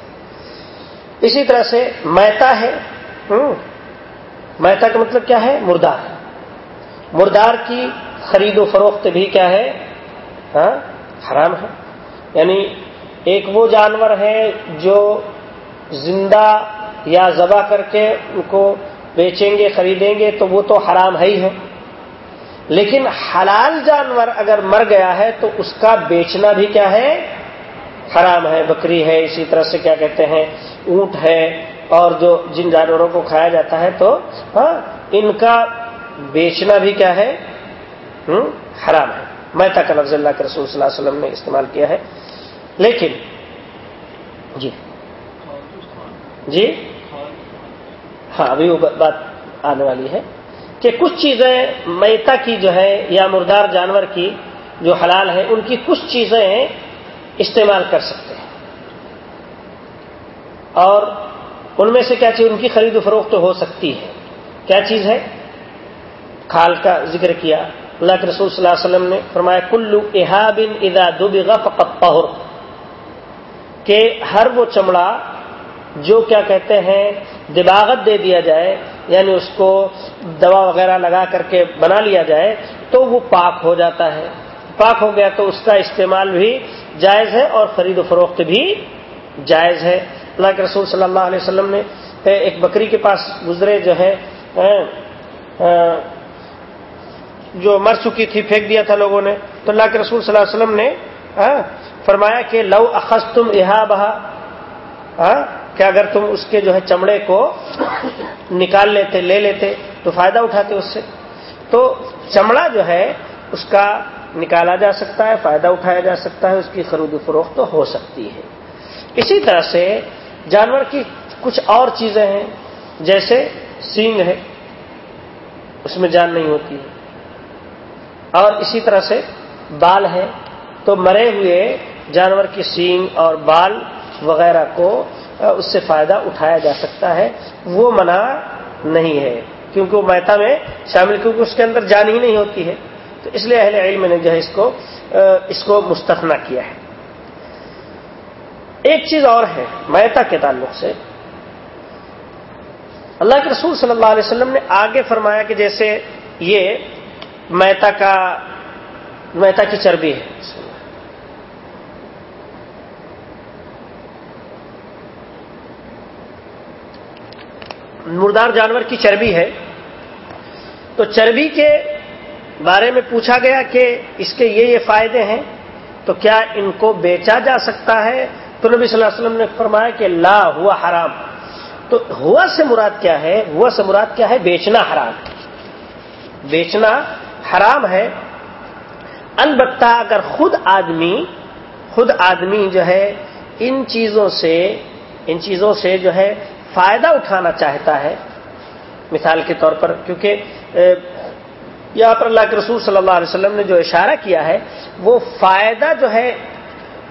اسی طرح سے میتا ہے میتا کا مطلب کیا ہے؟ مردار۔ مردار کی خرید و فروخت بھی کیا ہے؟ ہاں حرام ہے۔ یعنی ایک وہ جانور ہے جو زندہ یا ذبح کر کے ان کو بیچیں گے، خریدیں گے، تو وہ تو حرام ہے ہی ہے۔ لیکن حلال جانور اگر مر گیا ہے تو اس کا بیچنا بھی کیا ہے؟ حرام ہے، بکری ہے، اسی طرح سے کیا کہتے ہیں، اونٹ ہے، اور جو جن جانوروں کو کھایا جاتا ہے تو ہاں ان کا بیچنا بھی کیا ہے؟ حرام ہے۔ میں تک لفظ اللہ کے رسول صلی اللہ علیہ وسلم نے استعمال کیا ہے۔ لیکن جی۔ جی؟ ہاں ابھی وہ بات آنے والی ہے کہ کچھ چیزیں میتا کی جو ہے یا مردار جانور کی جو حلال ہے ان کی کچھ چیزیں استعمال کر سکتے ہیں۔ اور ان میں سے کیا چیز ان کی خرید و فروخت ہو سکتی ہے؟ کیا چیز ہے؟ کھال کا ذکر کیا۔ اللہ کے رسول صلی اللہ علیہ وسلم نے فرمایا، کلو احابن ادا دبغ فقط کہ ہر وہ چمڑا جو کیا کہتے ہیں، دباغت دے دیا جائے یعنی اس کو دوا وغیرہ لگا کر کے بنا لیا جائے، تو وہ پاک ہو جاتا ہے۔ پاک ہو گیا تو اس کا استعمال بھی جائز ہے اور خرید و فروخت بھی جائز ہے۔ اللہ کے رسول صلی اللہ علیہ وسلم نے ایک بکری کے پاس گزرے جو ہے جو مر چکی تھی، پھینک دیا تھا لوگوں نے۔ تو اللہ کے رسول صلی اللہ علیہ وسلم نے فرمایا کہ لو اخذ تم احا بہا کہ اگر تم اس کے جو ہے چمڑے کو نکال لیتے، لے لیتے تو فائدہ اٹھاتے اس سے۔ تو چمڑا جو ہے، اس کا نکالا جا سکتا ہے، فائدہ اٹھایا جا سکتا ہے، اس کی خرید و فروخت ہو سکتی ہے۔ اسی طرح سے جانور کی کچھ اور چیزیں ہیں، جیسے سینگ ہے، اس میں جان نہیں ہوتی۔ ہے اور اسی طرح سے بال ہے تو مرے ہوئے جانور کی سینگ اور بال وغیرہ کو اس سے فائدہ اٹھایا جا سکتا ہے۔ وہ منع نہیں ہے، کیونکہ وہ میتا میں شامل، کیونکہ اس کے اندر جان ہی نہیں ہوتی ہے۔ تو اس لیے اہل علم نے جو ہے اس کو اس کو مستفنا کیا ہے۔ ایک چیز اور ہے میتا کے تعلق سے۔ اللہ کے رسول صلی اللہ علیہ وسلم نے آگے فرمایا کہ جیسے یہ میتا کا میتا کی چربی ہے۔ مردار جانور کی چربی ہے۔ تو چربی کے بارے میں پوچھا گیا کہ اس کے یہ یہ فائدے ہیں، تو کیا ان کو بیچا جا سکتا ہے؟ تو نبی صلی اللہ علیہ وسلم نے فرمایا کہ لا، ہوا حرام۔ تو ہوا سے مراد کیا ہے؟ ہوا سے مراد کیا ہے؟ بیچنا حرام۔ بیچنا حرام ہے۔ البتہ اگر خود آدمی خود آدمی جو ہے، ان چیزوں سے، ان چیزوں سے جو ہے، فائدہ اٹھانا چاہتا ہے۔ مثال کے طور پر، کیونکہ یہاں پر اللہ کے رسول صلی اللہ علیہ وسلم نے جو اشارہ کیا ہے، وہ فائدہ جو ہے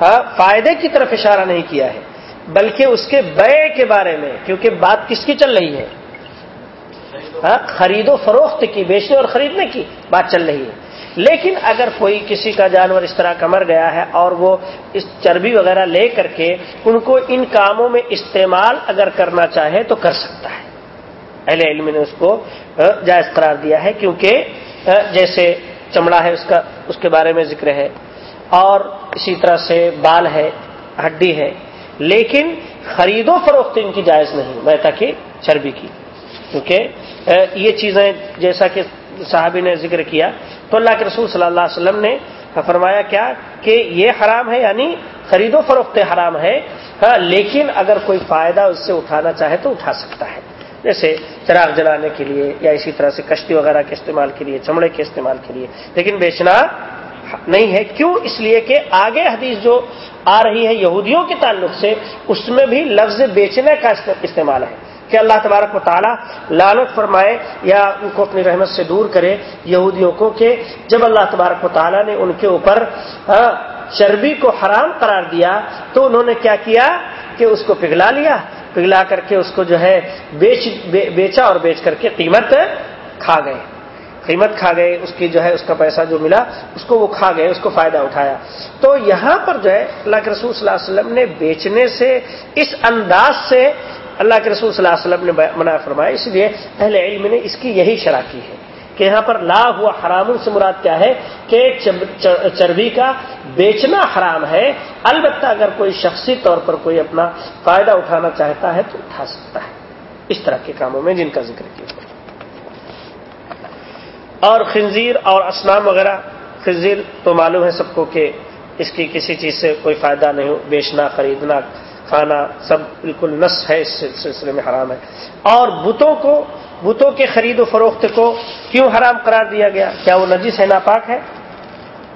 ہاں، فائدے کی طرف اشارہ نہیں کیا ہے، بلکہ اس کے بے کے بارے میں، کیونکہ بات کس کی چل رہی ہے؟ ہاں، خرید و فروخت کی، بیچنے اور خریدنے کی بات چل رہی ہے۔ لیکن اگر کوئی کسی کا جانور اس طرح کا مر گیا ہے اور وہ اس چربی وغیرہ لے کر کے ان کو ان کاموں میں استعمال اگر کرنا چاہے تو کر سکتا ہے۔ اہل علم نے اس کو ہاں، جائز قرار دیا ہے، کیونکہ جیسے چمڑا ہے، اس کا، اس کے بارے میں ذکر ہے۔ اور اسی طرح سے بال ہے، ہڈی ہے۔ لیکن خرید و فروخت ان کی جائز نہیں میتا کی چربی کی۔ کیونکہ یہ چیزیں جیسا کہ صحابی نے ذکر کیا، تو اللہ کے رسول صلی اللہ علیہ وسلم نے فرمایا کیا کہ یہ حرام ہے یعنی خرید و فروخت حرام ہے۔ لیکن اگر کوئی فائدہ اس سے اٹھانا چاہے تو اٹھا سکتا ہے۔ جیسے چراغ جلانے کے لیے یا اسی طرح سے کشتی وغیرہ کے استعمال کے لیے، چمڑے کے استعمال کے لیے۔ لیکن بیچنا نہیں ہے۔ کیوں؟ اس لیے کہ آگے حدیث جو آ رہی ہے یہودیوں کے تعلق سے، اس میں بھی لفظ بیچنے کا استعمال ہے۔ کہ اللہ تبارک و تعالیٰ لالت فرمائے یا ان کو اپنی رحمت سے دور کرے یہودیوں کو کہ جب اللہ تبارک و تعالیٰ نے ان کے اوپر ہاں، چربی کو حرام قرار دیا تو انہوں نے کیا کیا؟ کہ اس کو پگھلا لیا۔ پگلا کر کے اس کو جو ہے بیچ بیچا اور بیچ کر کے قیمت کھا گئے۔ قیمت کھا گئے، اس کی جو ہے، اس کا پیسہ جو ملا، اس کو وہ کھا گئے، اس کو فائدہ اٹھایا۔ تو یہاں پر جو ہے، اللہ کے رسول صلی اللہ علیہ وسلم نے بیچنے سے، اس انداز سے اللہ کے رسول صلی اللہ علیہ وسلم نے منع فرمایا۔ اس لیے اہل علم نے اس کی یہی شرح کی ہے۔ کہ یہاں پر لا ہوا حرام سے مراد کیا ہے کہ چربی کا بیچنا حرام ہے۔ البتہ اگر کوئی شخصی طور پر کوئی اپنا فائدہ اٹھانا چاہتا ہے تو اٹھا سکتا ہے۔ اس طرح کے کاموں میں جن کا ذکر کیا۔ اور خنزیر اور اسنام وغیرہ، خنزیر تو معلوم ہے سب کو کہ اس کی کسی چیز سے کوئی فائدہ نہیں ہو بیچنا، خریدنا، کھانا، سب بالکل نس ہے، اس سلسلے میں حرام ہے۔ اور بتوں کو بتوں کے خرید و فروخت کو کیوں حرام قرار دیا گیا؟ کیا وہ نجیس ہے، ناپاک ہے؟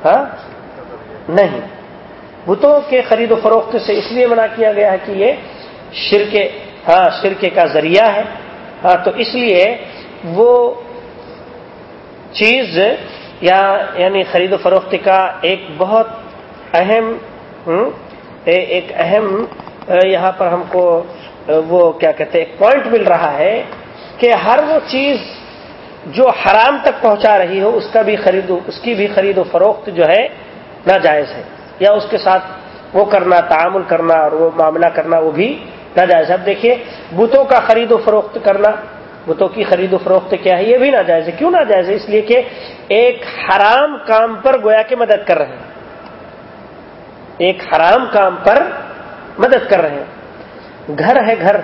ہاں؟ نہیں۔ بتوں کے خرید و فروخت سے اس لیے منع کیا گیا ہے کہ یہ شرکے ہاں شرکے کا ذریعہ ہے۔ ہاں تو اس لیے وہ چیز، یا یعنی خرید و فروخت کا ایک بہت اہم ایک اہم یہاں پر ہم کو، وہ کیا کہتے ہیں پوائنٹ مل رہا ہے۔ کہ ہر وہ چیز جو حرام تک پہنچا رہی ہو، اس کا بھی خرید اس کی بھی خرید و فروخت جو ہے، ناجائز ہے۔ یا اس کے ساتھ وہ کرنا، تعامل کرنا اور وہ معاملہ کرنا، وہ بھی ناجائز ہے۔ اب دیکھیے، بتوں کا خرید و فروخت کرنا، بتوں کی خرید و فروخت کیا ہے؟ یہ بھی ناجائز ہے۔ کیوں ناجائز ہے؟ اس لیے کہ ایک حرام کام پر گویا کے مدد کر رہے ہیں۔ ایک حرام کام پر مدد کر رہے ہیں۔ گھر ہے گھر۔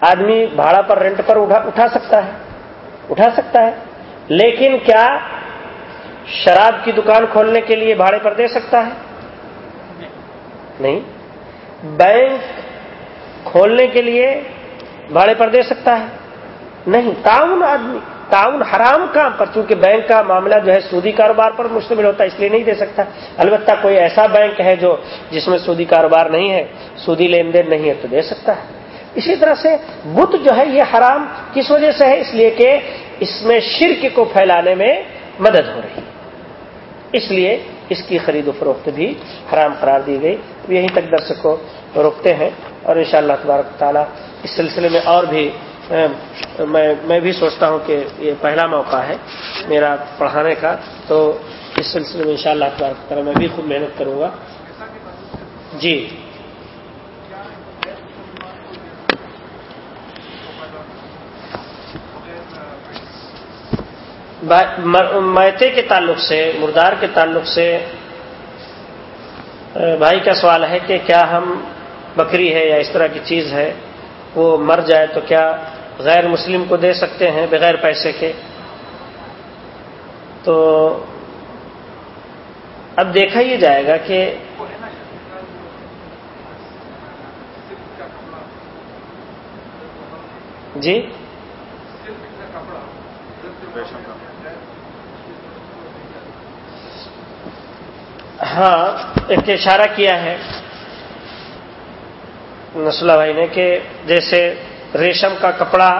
آدمی بھاڑا پر رینٹ پر اٹھا سکتا ہے۔ اٹھا سکتا ہے۔ لیکن کیا شراب کی دکان کھولنے کے لیے بھاڑے پر دے سکتا ہے؟ نہیں۔ بینک کھولنے کے لیے بھاڑے پر دے سکتا ہے۔ نہیں۔ تعاون آدمی تعاون حرام کام پر، چونکہ بینک کا معاملہ جو ہے سودی کاروبار پر مشتمل ہوتا ہے، اس لیے نہیں دے سکتا۔ البتہ کوئی ایسا بینک ہے جو جس میں سودی کاروبار نہیں ہے سودی لین دین نہیں ہے، تو دے سکتا ہے۔ اسی طرح سے بت جو ہے یہ حرام کس وجہ سے ہے؟ اس لیے کہ اس میں شرک کو پھیلانے میں مدد ہو رہی اس لیے اس کی خرید و فروخت بھی حرام قرار دی گئی۔ یہیں تک درس کو روکتے ہیں اور انشاءاللہ تبارک تعالیٰ اس سلسلے میں اور بھی میں میں بھی سوچتا ہوں کہ یہ پہلا موقع ہے میرا پڑھانے کا۔ تو اس سلسلے میں انشاءاللہ شاء اللہ میں بھی خوب محنت کروں گا۔ جی۔ میتے کے تعلق سے، مردار کے تعلق سے بھائی کا سوال ہے کہ کیا ہم بکری ہے یا اس طرح کی چیز ہے، وہ مر جائے تو کیا غیر مسلم کو دے سکتے ہیں بغیر پیسے کے؟ تو اب دیکھا یہ جائے گا کہ جی؟ ہاں ایک اشارہ کیا ہے نسلہ بھائی نے کہ جیسے ریشم کا کپڑا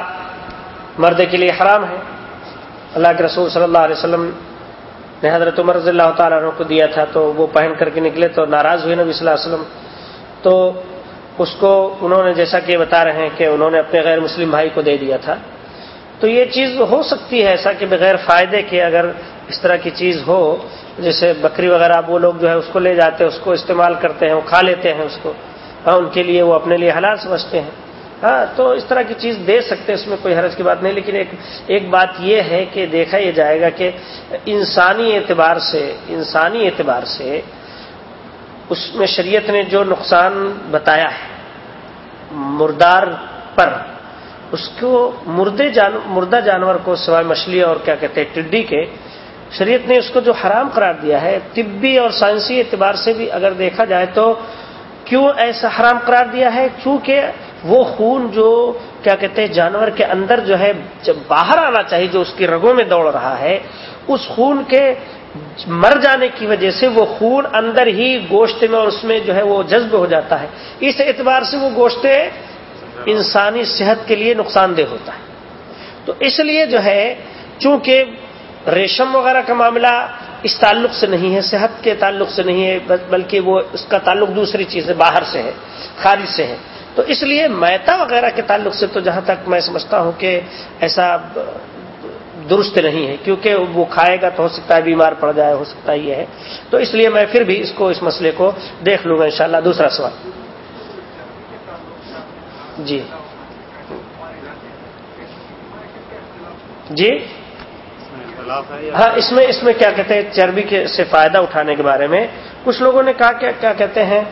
مرد کے لیے حرام ہے، اللہ کے رسول صلی اللہ علیہ وسلم نے حضرت عمر رضی اللہ تعالیٰ عنہ کو دیا تھا تو وہ پہن کر کے نکلے تو ناراض ہوئے نبی صلی اللہ علیہ وسلم۔ تو اس کو انہوں نے جیسا کہ بتا رہے ہیں کہ انہوں نے اپنے غیر مسلم بھائی کو دے دیا تھا۔ تو یہ چیز ہو سکتی ہے ایسا کہ بغیر فائدے کے اگر اس طرح کی چیز ہو، جیسے بکری وغیرہ، وہ لوگ جو ہے اس کو لے جاتے ہیں، اس کو استعمال کرتے ہیں، وہ کھا لیتے ہیں اس کو ہاں ان کے لیے وہ اپنے لیے حلال سمجھتے ہیں ہاں تو اس طرح کی چیز دے سکتے اس میں کوئی حرج کی بات نہیں، لیکن ایک ایک بات یہ ہے کہ دیکھا یہ جائے گا کہ انسانی اعتبار سے، انسانی اعتبار سے اس میں شریعت نے جو نقصان بتایا ہے، مردار پر اس کو مردے جان، مردہ جانور کو سوائے مچھلی اور کیا کہتے ہیں، ٹڈی کے، شریعت نے اس کو جو حرام قرار دیا ہے، طبی اور سائنسی اعتبار سے بھی اگر دیکھا جائے تو کیوں ایسا حرام قرار دیا ہے؟ چونکہ وہ خون جو کیا کہتے ہیں، جانور کے اندر جو ہے، جب باہر آنا چاہیے، جو اس کی رگوں میں دوڑ رہا ہے، اس خون کے مر جانے کی وجہ سے وہ خون اندر ہی گوشت میں اور اس میں جو ہے وہ جذب ہو جاتا ہے۔ اس اعتبار سے وہ گوشت انسانی صحت کے لیے نقصان دہ ہوتا ہے۔ تو اس لیے جو ہے، چونکہ ریشم وغیرہ کا معاملہ اس تعلق سے نہیں ہے، صحت کے تعلق سے نہیں ہے، بلکہ وہ اس کا تعلق دوسری چیز ہے، باہر سے ہے، خارج سے ہے۔ تو اس لیے میتا وغیرہ کے تعلق سے تو جہاں تک میں سمجھتا ہوں کہ ایسا درست نہیں ہے، کیونکہ وہ کھائے گا تو ہو سکتا ہے، بیمار پڑ جائے، ہو سکتا ہے، یہ ہے۔ تو اس لیے میں پھر بھی اس کو، اس مسئلے کو دیکھ لوں گا انشاءاللہ۔ دوسرا سوال۔ جی۔ جی؟ ہاں اس میں اس میں کیا کہتے ہیں، چربی کے سے فائدہ اٹھانے کے بارے میں۔ کچھ لوگوں نے کہا کہ، کیا کہتے ہیں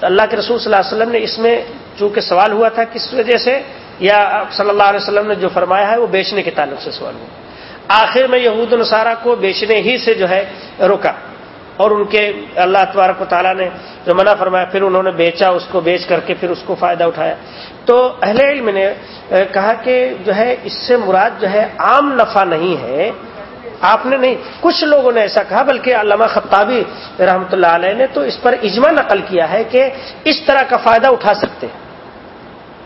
اللہ کے رسول صلی اللہ علیہ وسلم نے اس میں چونکہ سوال ہوا تھا کس وجہ سے، یا صلی اللہ علیہ وسلم نے جو فرمایا ہے وہ بیچنے کے تعلق سے سوال ہوا۔ آخر میں یہود نصارہ کو بیچنے ہی سے جو ہے، روکا۔ اور ان کے اللہ تبارک و تعالیٰ نے جو منع فرمایا، پھر انہوں نے بیچا، اس کو بیچ کر کے پھر اس کو فائدہ اٹھایا۔ تو اہل علم نے کہا کہ جو ہے، اس سے مراد جو ہے، عام نفع نہیں ہے۔ آپ نے نہیں، کچھ لوگوں نے ایسا کہا، بلکہ علامہ خطابی رحمۃ اللہ علیہ نے تو اس پر اجماع نقل کیا ہے کہ اس طرح کا فائدہ اٹھا سکتے ہیں۔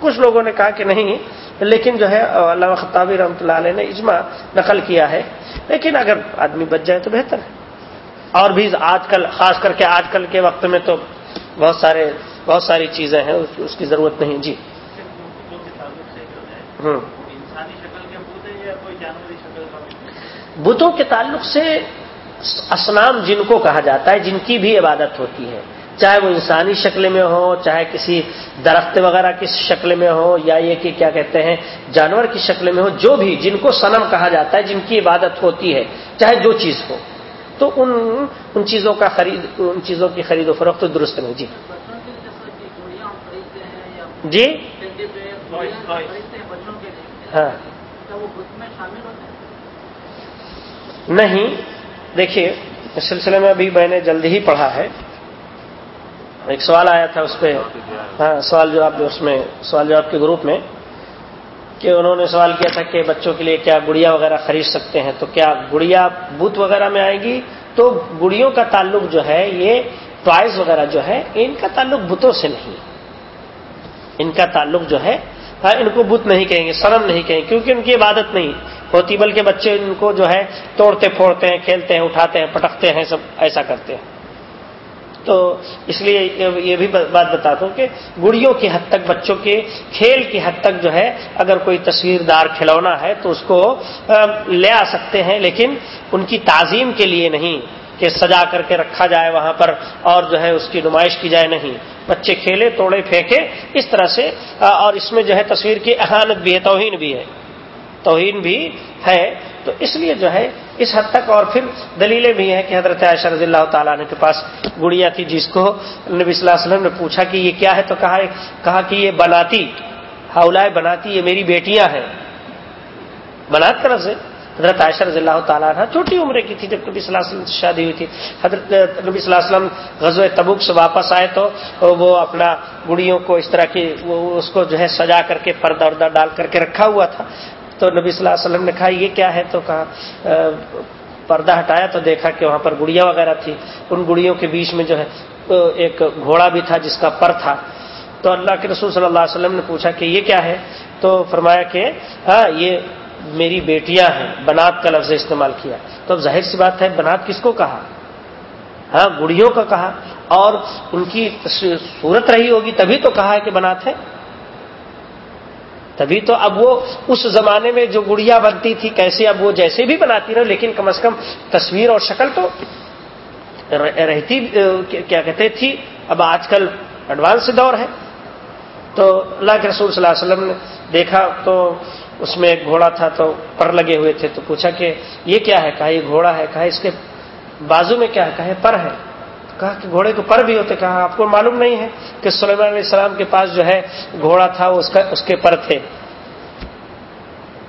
کچھ لوگوں نے کہا کہ نہیں، لیکن جو ہے علامہ خطابی رحمۃ اللہ علیہ نے اجماع نقل کیا ہے۔ لیکن اگر آدمی بچ جائے تو بہتر ہے۔ اور بھی آج کل خاص کر کے آج کل کے وقت میں تو بہت سارے، بہت ساری چیزیں ہیں، اس کی ضرورت نہیں جی۔ ہوں۔ بتوں کے تعلق سے اسلام جن کو کہا جاتا ہے، جن کی بھی عبادت ہوتی ہے، چاہے وہ انسانی شکل میں ہو، چاہے کسی درخت وغیرہ کی شکل میں ہو، یا یہ کہ کیا کہتے ہیں، جانور کی شکل میں ہو، جو بھی جن کو سنم کہا جاتا ہے، جن کی عبادت ہوتی ہے، چاہے جو چیز ہو۔ تو ان ان چیزوں کا خرید، ان چیزوں کی خرید و فروخت درست نہیں جی۔ جی؟ ہاں۔ نہیں، دیکھیے اس سلسلے میں ابھی میں نے جلدی ہی پڑھا ہے۔ ایک سوال آیا تھا اس پہ۔ ہاں سوال جواب اس میں، سوال جواب کے گروپ میں۔ کہ انہوں نے سوال کیا تھا کہ بچوں کے لیے کیا گڑیا وغیرہ خرید سکتے ہیں، تو کیا گڑیا بت وغیرہ میں آئے گی؟ تو گڑیوں کا تعلق جو ہے، یہ ٹوائز وغیرہ جو ہے، ان کا تعلق بتوں سے نہیں۔ ان کا تعلق جو ہے ہاں، ان کو بت نہیں کہیں گے، سرم نہیں کہیں گے، کیونکہ ان کی عبادت نہیں ہوتی، بلکہ بچے ان کو جو ہے توڑتے پھوڑتے ہیں، کھیلتے ہیں، اٹھاتے ہیں، پٹکتے ہیں، سب ایسا کرتے ہیں۔ تو اس لیے یہ بھی بات بتاتا ہوں کہ گڑیوں کی حد تک، بچوں کے کھیل کی حد تک جو ہے، اگر کوئی تصویر دار کھلونا ہے تو اس کو لے آ سکتے ہیں، لیکن ان کی تعظیم کے لیے نہیں کہ سجا کر کے رکھا جائے وہاں پر اور جو ہے اس کی نمائش کی جائے، نہیں۔ بچے کھیلے توڑے پھینکے اس طرح سے اور اس میں جو ہے تصویر کی احانت بھی ہے، توہین بھی ہے۔ توہین بھی ہے تو اس لیے جو ہے اس حد تک اور پھر دلیلیں بھی ہیں کہ حضرت عائشہ رضی اللہ تعالیٰ نے کے پاس گڑیا تھی جس کو نبی صلی اللہ علیہ وسلم نے پوچھا کہ یہ کیا ہے تو کہا کہا کہ یہ بناتی ہاؤلائے بناتی یہ میری بیٹیاں ہیں۔ بنات طرف سے حضرت عائشہ رضی اللہ تعالیٰ عنہ چھوٹی عمر کی تھی جب نبی صلی اللہ علیہ وسلم سے شادی ہوئی تھی۔ حضرت نبی صلی اللہ علیہ وسلم غزو تبوک سے واپس آئے تو وہ اپنا گڑیوں کو اس طرح کی وہ اس کو جو ہے سجا کر کے پردہ اردہ ڈال کر کے رکھا ہوا تھا۔ تو نبی صلی اللہ علیہ وسلم نے کہا، یہ کیا ہے؟ تو کہا پردہ ہٹایا تو دیکھا کہ وہاں پر گڑیا وغیرہ تھی۔ ان گڑیوں کے بیچ میں جو ہے ایک گھوڑا بھی تھا جس کا پر تھا۔ تو اللہ کے رسول صلی اللہ علیہ وسلم نے پوچھا کہ یہ کیا ہے؟ تو فرمایا کہ ہاں یہ میری بیٹیاں ہیں۔ بنات کا لفظ استعمال کیا۔ تو اب ظاہر سی بات ہے، بنات کس کو کہا؟ ہاں گڑیوں کا کہا۔ اور ان کی صورت رہی ہوگی تبھی تو کہا ہے کہ بنات ہے۔ تبھی تو اب وہ اس زمانے میں جو گڑیا بنتی تھی، کیسے اب وہ جیسے بھی بناتی رہے، لیکن کم از کم تصویر اور شکل تو رہتی کیا کہتے تھی، اب آج کل ایڈوانس دور ہے۔ تو اللہ کے رسول صلی اللہ علیہ وسلم نے دیکھا تو اس میں ایک گھوڑا تھا، تو پر لگے ہوئے تھے، تو پوچھا کہ یہ کیا ہے؟ کہا یہ گھوڑا ہے، کہا اس کے بازو میں کیا ہے؟ کہا پر ہے۔ کہا کہ گھوڑے کو پر بھی ہوتے، کہا، آپ کو معلوم نہیں ہے کہ سلیمان علیہ السلام کے پاس جو ہے گھوڑا تھا اس کا، اس کے پر تھے۔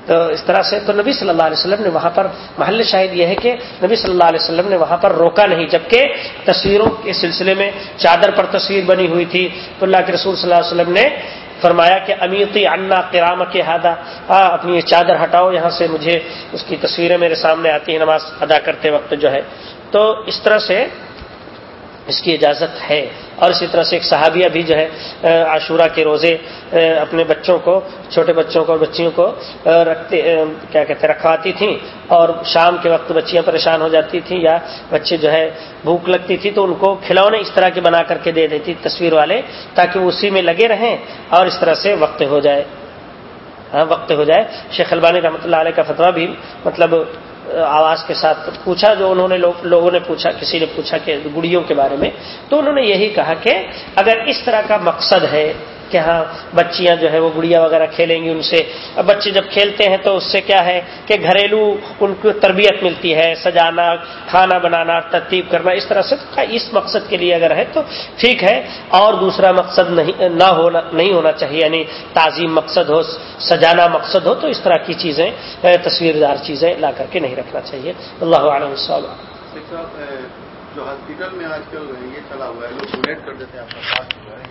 تو اس طرح سے تو نبی صلی اللہ علیہ وسلم نے وہاں پر، محل شاہد یہ ہے کہ نبی صلی اللہ علیہ وسلم نے وہاں پر روکا نہیں، جبکہ تصویروں کے سلسلے میں چادر پر تصویر بنی ہوئی تھی۔ تو اللہ کے رسول صلی اللہ علیہ وسلم نے فرمایا کہ امیتی انا کرام کے ہادہ اپنی یہ چادر ہٹاؤ، یہاں سے مجھے اس کی تصویریں میرے سامنے آتی ہیں، نماز ادا کرتے وقت جو ہے۔ تو اس طرح سے اس کی اجازت ہے۔ اور اسی طرح سے ایک صحابیہ بھی جو ہے عاشورہ کے روزے اپنے بچوں کو، چھوٹے بچوں کو اور بچیوں کو رکھتے کیا کہتے رکھواتی تھیں۔ اور شام کے وقت بچیاں پریشان ہو جاتی تھیں یا بچے جو ہے بھوک لگتی تھی تو ان کو کھلونے اس طرح کے بنا کر کے دے دیتی تصویر والے تاکہ وہ اسی میں لگے رہیں اور اس طرح سے وقت ہو جائے۔ ہاں وقت ہو جائے۔ شیخ البانی رحمۃ اللہ علیہ کا فتویٰ بھی مطلب آواز کے ساتھ پوچھا جو انہوں نے لوگوں نے پوچھا کسی نے پوچھا کہ گڑیوں کے بارے میں، تو انہوں نے یہی کہا کہ اگر اس طرح کا مقصد ہے کہ ہاں بچیاں جو ہے وہ گڑیا وغیرہ کھیلیں گی ان سے۔ اب بچے جب کھیلتے ہیں تو اس سے کیا ہے کہ گھریلو ان کو تربیت ملتی ہے، سجانا، کھانا بنانا، ترتیب کرنا، اس طرح سے۔ اس مقصد کے لیے اگر ہے تو ٹھیک ہے، اور دوسرا مقصد نہیں، نہ ہونا، نہیں ہونا چاہیے۔ یعنی تعظیم مقصد ہو، سجانا مقصد ہو، تو اس طرح کی چیزیں تصویردار چیزیں لا کر کے نہیں رکھنا چاہیے۔ اللہ علیہ وسلم جو ہاسپٹل میں آج کل یہ چلا ہوا ہے، لوگ ڈونیٹ کر دیتے ہیں۔